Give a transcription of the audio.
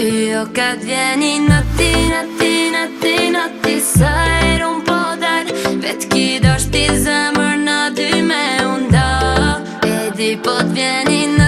Ti che vieni vjeni në ti, në ti, në ti, në ti Sa er un po dal Vet ki do shti zemër në dy me unda E di po vieni në ti